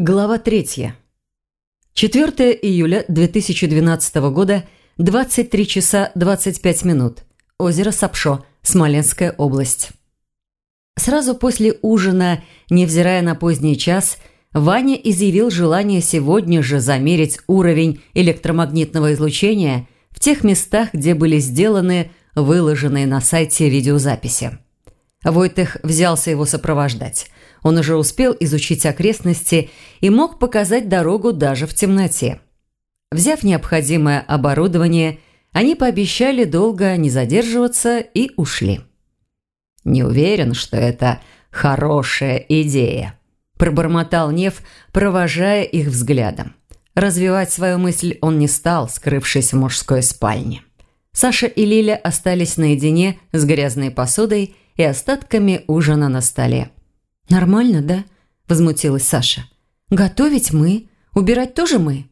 Глава 3. 4 июля 2012 года, 23 часа 25 минут. Озеро Сапшо, Смоленская область. Сразу после ужина, невзирая на поздний час, Ваня изъявил желание сегодня же замерить уровень электромагнитного излучения в тех местах, где были сделаны выложенные на сайте видеозаписи. Войтых взялся его сопровождать – он уже успел изучить окрестности и мог показать дорогу даже в темноте. Взяв необходимое оборудование, они пообещали долго не задерживаться и ушли. «Не уверен, что это хорошая идея», – пробормотал Нев, провожая их взглядом. Развивать свою мысль он не стал, скрывшись в мужской спальне. Саша и Лиля остались наедине с грязной посудой и остатками ужина на столе. «Нормально, да?» – возмутилась Саша. «Готовить мы, убирать тоже мы».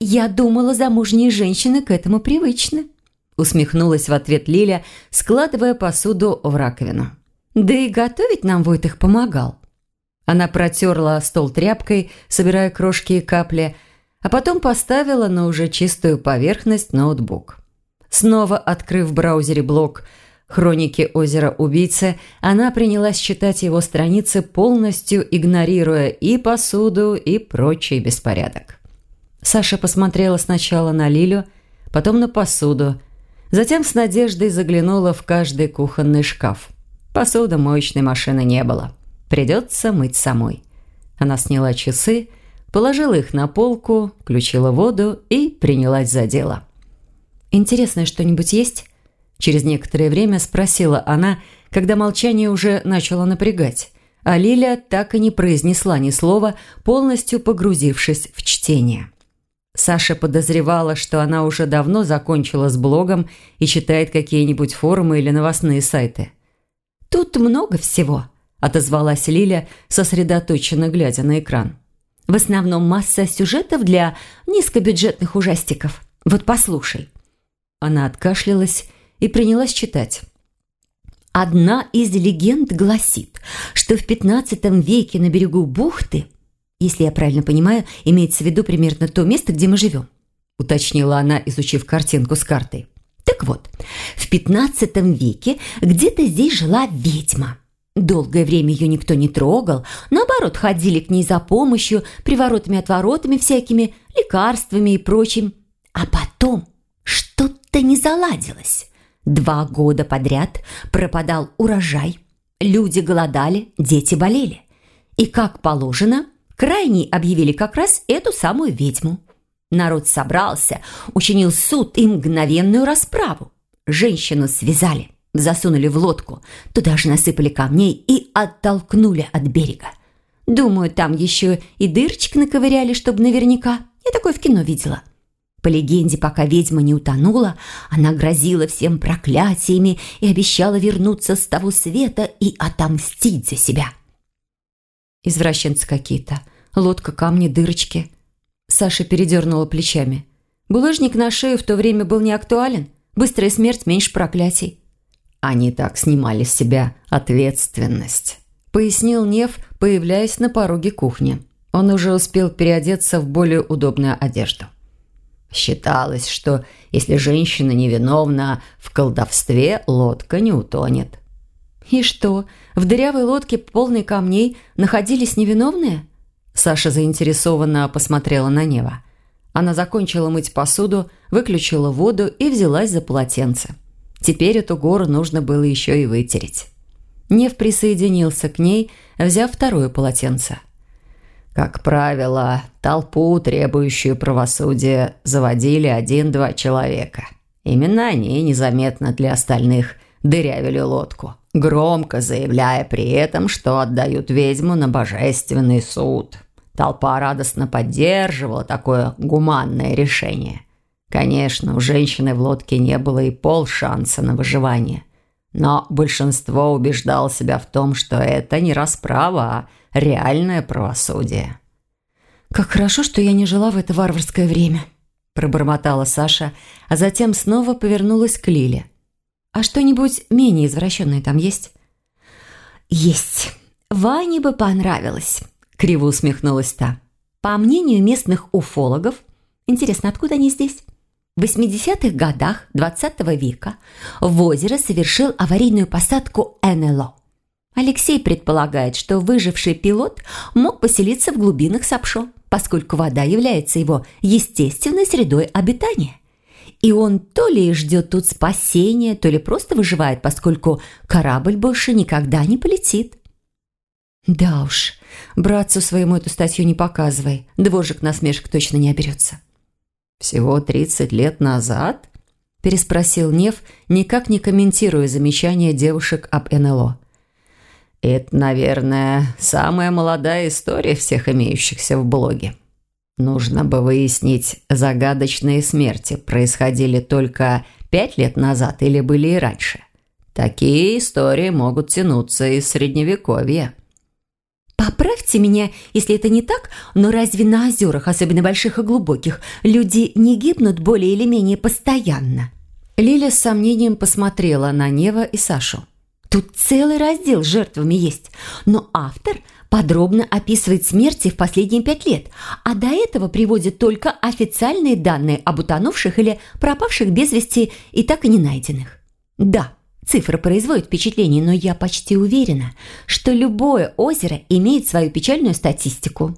«Я думала, замужние женщины к этому привычны», – усмехнулась в ответ Лиля, складывая посуду в раковину. «Да и готовить нам Войтых помогал». Она протерла стол тряпкой, собирая крошки и капли, а потом поставила на уже чистую поверхность ноутбук. Снова открыв в браузере блог – хроники озера убийцы, она принялась читать его страницы, полностью игнорируя и посуду, и прочий беспорядок. Саша посмотрела сначала на Лилю, потом на посуду, затем с надеждой заглянула в каждый кухонный шкаф. Посуды моечной машины не было. Придется мыть самой. Она сняла часы, положила их на полку, включила воду и принялась за дело. «Интересное что-нибудь есть?» Через некоторое время спросила она, когда молчание уже начало напрягать, а Лиля так и не произнесла ни слова, полностью погрузившись в чтение. Саша подозревала, что она уже давно закончила с блогом и читает какие-нибудь форумы или новостные сайты. «Тут много всего», – отозвалась Лиля, сосредоточенно глядя на экран. «В основном масса сюжетов для низкобюджетных ужастиков. Вот послушай». Она откашлялась и принялась читать. Одна из легенд гласит, что в 15 веке на берегу бухты, если я правильно понимаю, имеется в виду примерно то место, где мы живем, уточнила она, изучив картинку с картой. Так вот, в 15 веке где-то здесь жила ведьма. Долгое время ее никто не трогал, наоборот, ходили к ней за помощью, приворотами-отворотами всякими, лекарствами и прочим. А потом что-то не заладилось. Два года подряд пропадал урожай, люди голодали, дети болели. И, как положено, крайней объявили как раз эту самую ведьму. Народ собрался, учинил суд и мгновенную расправу. Женщину связали, засунули в лодку, туда же насыпали камней и оттолкнули от берега. Думаю, там еще и дырочек наковыряли, чтобы наверняка. Я такое в кино видела. По легенде, пока ведьма не утонула, она грозила всем проклятиями и обещала вернуться с того света и отомстить за себя. Извращенцы какие-то. Лодка, камни, дырочки. Саша передернула плечами. Булыжник на шею в то время был не актуален. Быстрая смерть меньше проклятий. Они так снимали с себя ответственность. Пояснил Нев, появляясь на пороге кухни. Он уже успел переодеться в более удобную одежду. Считалось, что если женщина невиновна в колдовстве, лодка не утонет. «И что, в дырявой лодке, полной камней, находились невиновные?» Саша заинтересованно посмотрела на Нева. Она закончила мыть посуду, выключила воду и взялась за полотенце. Теперь эту гору нужно было еще и вытереть. Нев присоединился к ней, взяв второе полотенце. Как правило, толпу, требующую правосудия, заводили один-два человека. Именно они незаметно для остальных дырявили лодку, громко заявляя при этом, что отдают ведьму на божественный суд. Толпа радостно поддерживала такое гуманное решение. Конечно, у женщины в лодке не было и полшанса на выживание. Но большинство убеждало себя в том, что это не расправа, а реальное правосудие. «Как хорошо, что я не жила в это варварское время», – пробормотала Саша, а затем снова повернулась к Лиле. «А что-нибудь менее извращенное там есть?» «Есть. Ване бы понравилось. – криво усмехнулась та. По мнению местных уфологов, интересно, откуда они здесь? В 80-х годах 20 -го века в озеро совершил аварийную посадку НЛО. Алексей предполагает, что выживший пилот мог поселиться в глубинах Сапшо, поскольку вода является его естественной средой обитания. И он то ли ждет тут спасения, то ли просто выживает, поскольку корабль больше никогда не полетит. Да уж, братцу своему эту статью не показывай. Двожик насмешек точно не оберется. «Всего 30 лет назад?» – переспросил Нев, никак не комментируя замечания девушек об НЛО. «Это, наверное, самая молодая история всех имеющихся в блоге. Нужно бы выяснить, загадочные смерти происходили только пять лет назад или были и раньше. Такие истории могут тянуться из Средневековья». Поправьте меня, если это не так, но разве на озерах, особенно больших и глубоких, люди не гибнут более или менее постоянно? Лиля с сомнением посмотрела на Нева и Сашу. Тут целый раздел с жертвами есть, но автор подробно описывает смерти в последние пять лет, а до этого приводит только официальные данные об утонувших или пропавших без вести и так и не найденных. Да, Цифра производит впечатление, но я почти уверена, что любое озеро имеет свою печальную статистику.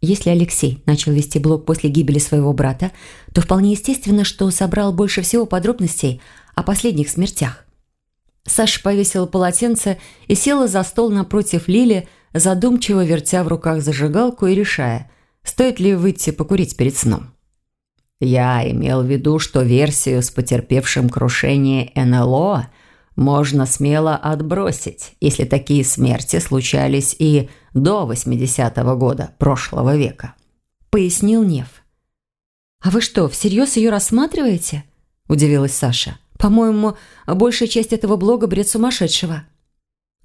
Если Алексей начал вести блог после гибели своего брата, то вполне естественно, что собрал больше всего подробностей о последних смертях. Саша повесила полотенце и села за стол напротив Лили, задумчиво вертя в руках зажигалку и решая, стоит ли выйти покурить перед сном. Я имел в виду, что версию с потерпевшим крушение НЛО можно смело отбросить, если такие смерти случались и до 80-го года прошлого века», – пояснил Нев. «А вы что, всерьез ее рассматриваете?» – удивилась Саша. «По-моему, большая часть этого блога – бред сумасшедшего».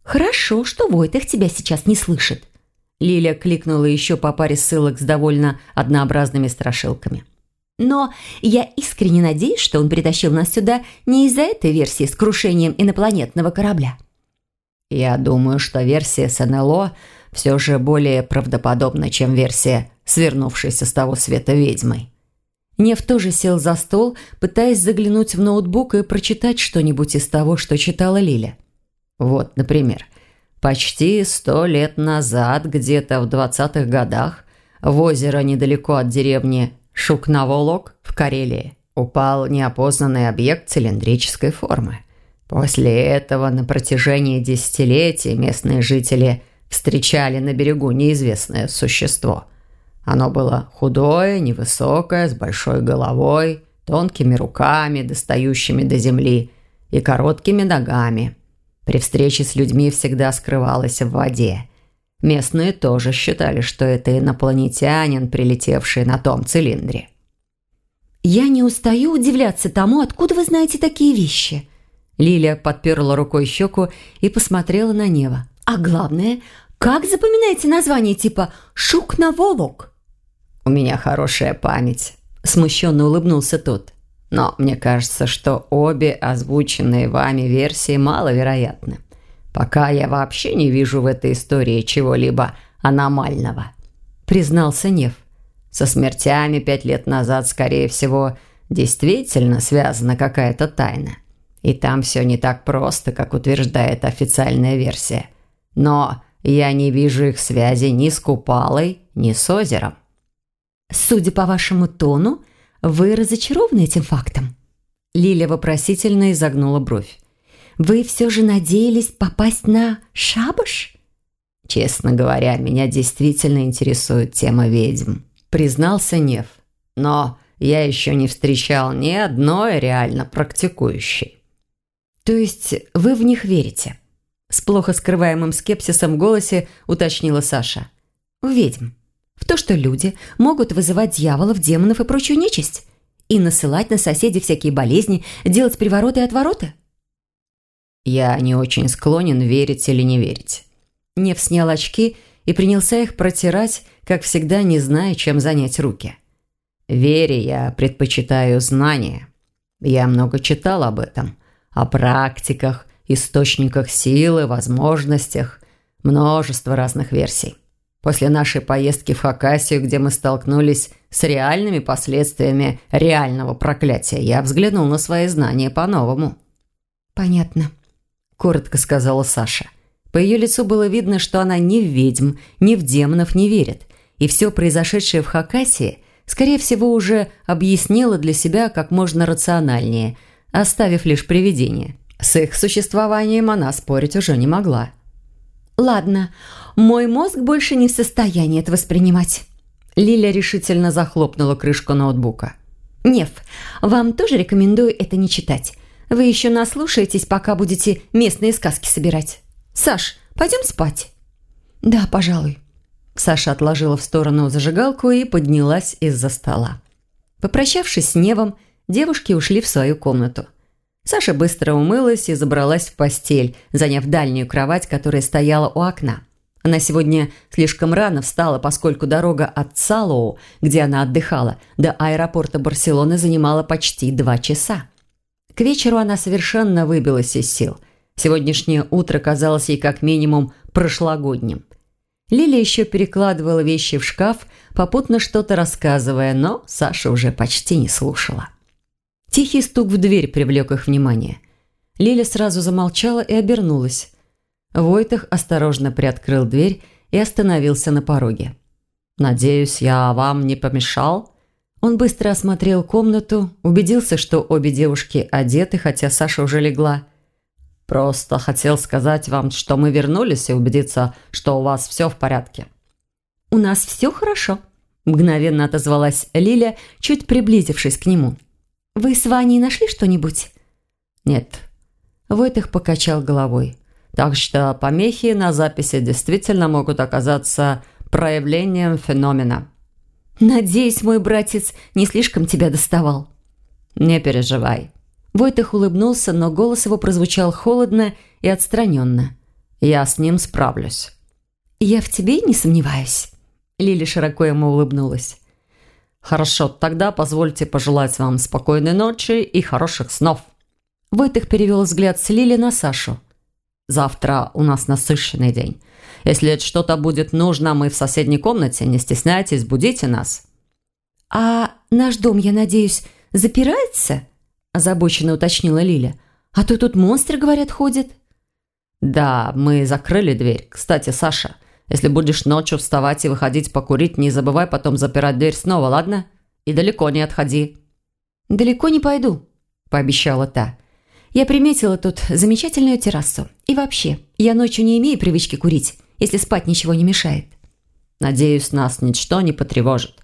«Хорошо, что Войтых тебя сейчас не слышит». Лиля кликнула еще по паре ссылок с довольно однообразными страшилками. Но я искренне надеюсь, что он притащил нас сюда не из-за этой версии с крушением инопланетного корабля. Я думаю, что версия с НЛО все же более правдоподобна, чем версия, свернувшейся с того света ведьмой. Нев тоже сел за стол, пытаясь заглянуть в ноутбук и прочитать что-нибудь из того, что читала Лиля. Вот, например, почти сто лет назад, где-то в двадцатых годах, в озеро недалеко от деревни Шукнаволок в Карелии упал неопознанный объект цилиндрической формы. После этого на протяжении десятилетий местные жители встречали на берегу неизвестное существо. Оно было худое, невысокое, с большой головой, тонкими руками, достающими до земли, и короткими ногами. При встрече с людьми всегда скрывалось в воде. Местные тоже считали, что это инопланетянин, прилетевший на том цилиндре. «Я не устаю удивляться тому, откуда вы знаете такие вещи». Лилия подперла рукой щеку и посмотрела на Нева. «А главное, как запоминаете название типа «Шук на волок»?» «У меня хорошая память», – смущенно улыбнулся тот. «Но мне кажется, что обе озвученные вами версии маловероятны. Пока я вообще не вижу в этой истории чего-либо аномального», – признался Нев. «Со смертями пять лет назад, скорее всего, действительно связана какая-то тайна. И там все не так просто, как утверждает официальная версия. Но я не вижу их связи ни с Купалой, ни с озером». «Судя по вашему тону, вы разочарованы этим фактом?» Лиля вопросительно изогнула бровь. Вы все же надеялись попасть на шабаш? Честно говоря, меня действительно интересует тема ведьм, признался Нев. Но я еще не встречал ни одной реально практикующей. То есть вы в них верите? С плохо скрываемым скепсисом в голосе уточнила Саша. В ведьм. В то, что люди могут вызывать дьяволов, демонов и прочую нечисть? И насылать на соседей всякие болезни, делать привороты и отвороты? Я не очень склонен верить или не верить. Нев снял очки и принялся их протирать, как всегда, не зная, чем занять руки. Вере я предпочитаю знания. Я много читал об этом, о практиках, источниках силы, возможностях, множество разных версий. После нашей поездки в Хакасию, где мы столкнулись с реальными последствиями реального проклятия, я взглянул на свои знания по-новому». «Понятно», – коротко сказала Саша. По ее лицу было видно, что она ни в ведьм, ни в демонов не верит, и все произошедшее в Хакасии, скорее всего, уже объяснила для себя как можно рациональнее, оставив лишь привидение. С их существованием она спорить уже не могла. «Ладно, мой мозг больше не в состоянии это воспринимать». Лиля решительно захлопнула крышку ноутбука. «Нев, вам тоже рекомендую это не читать. Вы еще наслушаетесь, пока будете местные сказки собирать. Саш, пойдем спать?» «Да, пожалуй». Саша отложила в сторону зажигалку и поднялась из-за стола. Попрощавшись с Невом, девушки ушли в свою комнату. Саша быстро умылась и забралась в постель, заняв дальнюю кровать, которая стояла у окна. Она сегодня слишком рано встала, поскольку дорога от Салоу, где она отдыхала, до аэропорта Барселоны занимала почти два часа. К вечеру она совершенно выбилась из сил. Сегодняшнее утро казалось ей как минимум прошлогодним. Лилия еще перекладывала вещи в шкаф, попутно что-то рассказывая, но Саша уже почти не слушала. Тихий стук в дверь привлек их внимание. Лиля сразу замолчала и обернулась. Войтах осторожно приоткрыл дверь и остановился на пороге. «Надеюсь, я вам не помешал?» Он быстро осмотрел комнату, убедился, что обе девушки одеты, хотя Саша уже легла. «Просто хотел сказать вам, что мы вернулись и убедиться, что у вас все в порядке». «У нас все хорошо», – мгновенно отозвалась Лиля, чуть приблизившись к нему. «Вы с Ваней нашли что-нибудь?» «Нет». Войтых покачал головой. Так что помехи на записи действительно могут оказаться проявлением феномена. «Надеюсь, мой братец не слишком тебя доставал». «Не переживай». Войтых улыбнулся, но голос его прозвучал холодно и отстраненно. «Я с ним справлюсь». «Я в тебе не сомневаюсь». Лили широко ему улыбнулась. «Хорошо, тогда позвольте пожелать вам спокойной ночи и хороших снов». Войтых перевел взгляд с Лили на Сашу. Завтра у нас насыщенный день. Если что-то будет нужно, мы в соседней комнате. Не стесняйтесь, будите нас». «А наш дом, я надеюсь, запирается?» озабоченно уточнила Лиля. «А то тут монстры, говорят, ходят». «Да, мы закрыли дверь. Кстати, Саша, если будешь ночью вставать и выходить покурить, не забывай потом запирать дверь снова, ладно? И далеко не отходи». «Далеко не пойду», – пообещала та. Я приметила тут замечательную террасу. И вообще, я ночью не имею привычки курить, если спать ничего не мешает. Надеюсь, нас ничто не потревожит.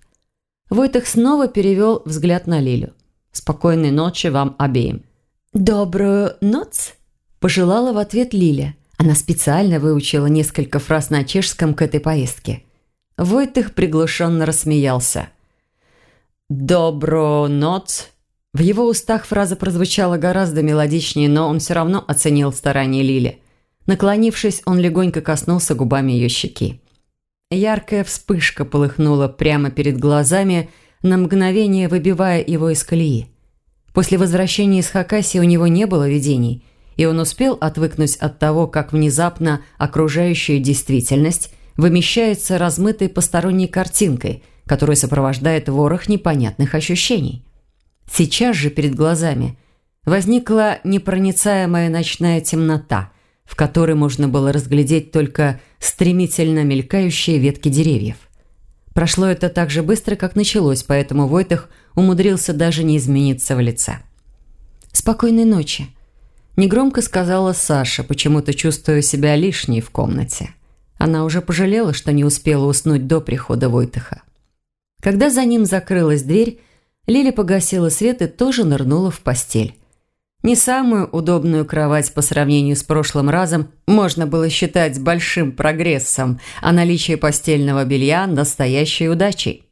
Войтых снова перевел взгляд на Лилю. Спокойной ночи вам обеим. «Добрую ночь», – пожелала в ответ Лиля. Она специально выучила несколько фраз на чешском к этой поездке. Войтых приглушенно рассмеялся. «Добрую ночь», в его устах фраза прозвучала гораздо мелодичнее, но он все равно оценил старания Лили. Наклонившись, он легонько коснулся губами ее щеки. Яркая вспышка полыхнула прямо перед глазами, на мгновение выбивая его из колеи. После возвращения из Хакасии у него не было видений, и он успел отвыкнуть от того, как внезапно окружающая действительность вымещается размытой посторонней картинкой, которая сопровождает ворох непонятных ощущений. Сейчас же перед глазами возникла непроницаемая ночная темнота, в которой можно было разглядеть только стремительно мелькающие ветки деревьев. Прошло это так же быстро, как началось, поэтому Войтах умудрился даже не измениться в лице. «Спокойной ночи», – негромко сказала Саша, почему-то чувствуя себя лишней в комнате. Она уже пожалела, что не успела уснуть до прихода Войтаха. Когда за ним закрылась дверь, Лили погасила свет и тоже нырнула в постель. Не самую удобную кровать по сравнению с прошлым разом можно было считать большим прогрессом, а наличие постельного белья – настоящей удачей.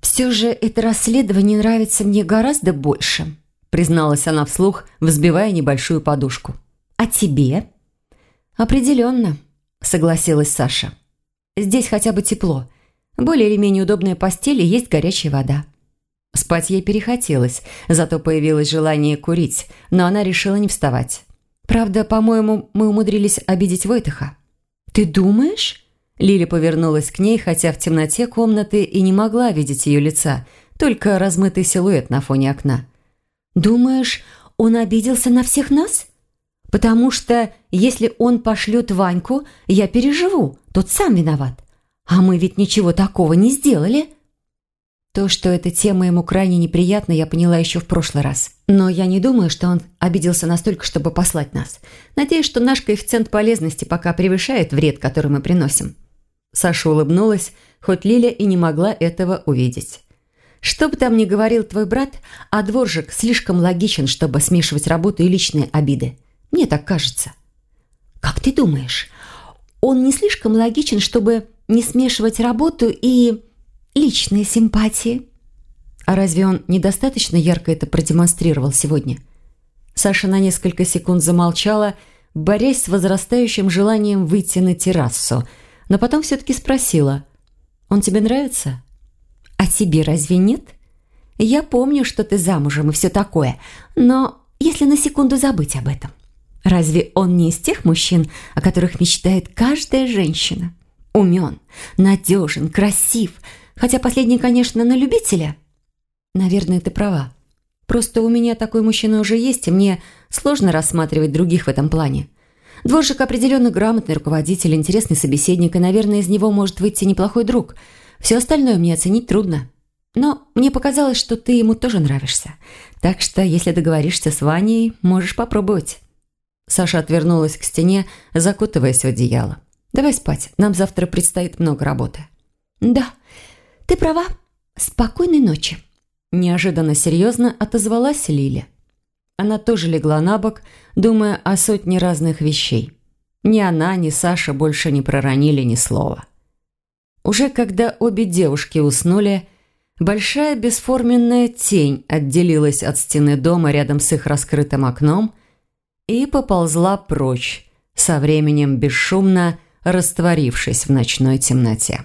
«Все же это расследование нравится мне гораздо больше», призналась она вслух, взбивая небольшую подушку. «А тебе?» «Определенно», – согласилась Саша. «Здесь хотя бы тепло. Более или менее удобная постель и есть горячая вода». Спать ей перехотелось, зато появилось желание курить, но она решила не вставать. Правда, по-моему, мы умудрились обидеть Войтыха. «Ты думаешь?» Лили повернулась к ней, хотя в темноте комнаты и не могла видеть ее лица, только размытый силуэт на фоне окна. «Думаешь, он обиделся на всех нас? Потому что если он пошлет Ваньку, я переживу, тот сам виноват. А мы ведь ничего такого не сделали». То, что эта тема ему крайне неприятна, я поняла еще в прошлый раз. Но я не думаю, что он обиделся настолько, чтобы послать нас. Надеюсь, что наш коэффициент полезности пока превышает вред, который мы приносим. Саша улыбнулась, хоть Лиля и не могла этого увидеть. «Что бы там ни говорил твой брат, а дворжик слишком логичен, чтобы смешивать работу и личные обиды. Мне так кажется». «Как ты думаешь, он не слишком логичен, чтобы не смешивать работу и личные симпатии?» А разве он недостаточно ярко это продемонстрировал сегодня? Саша на несколько секунд замолчала, борясь с возрастающим желанием выйти на террасу – но потом все-таки спросила. «Он тебе нравится?» «А тебе разве нет? Я помню, что ты замужем и все такое, но если на секунду забыть об этом, разве он не из тех мужчин, о которых мечтает каждая женщина? Умен, надежен, красив, хотя последний, конечно, на любителя». «Наверное, ты права. Просто у меня такой мужчина уже есть, и мне сложно рассматривать других в этом плане. Дворжик определенно грамотный руководитель, интересный собеседник, и, наверное, из него может выйти неплохой друг. Все остальное мне оценить трудно. Но мне показалось, что ты ему тоже нравишься. Так что, если договоришься с Ваней, можешь попробовать». Саша отвернулась к стене, закутываясь в одеяло. «Давай спать, нам завтра предстоит много работы». «Да, ты права. Спокойной ночи». Неожиданно серьезно отозвалась Лиля. Она тоже легла на бок, думая о сотне разных вещей. Ни она, ни Саша больше не проронили ни слова. Уже когда обе девушки уснули, большая бесформенная тень отделилась от стены дома рядом с их раскрытым окном и поползла прочь, со временем бесшумно растворившись в ночной темноте.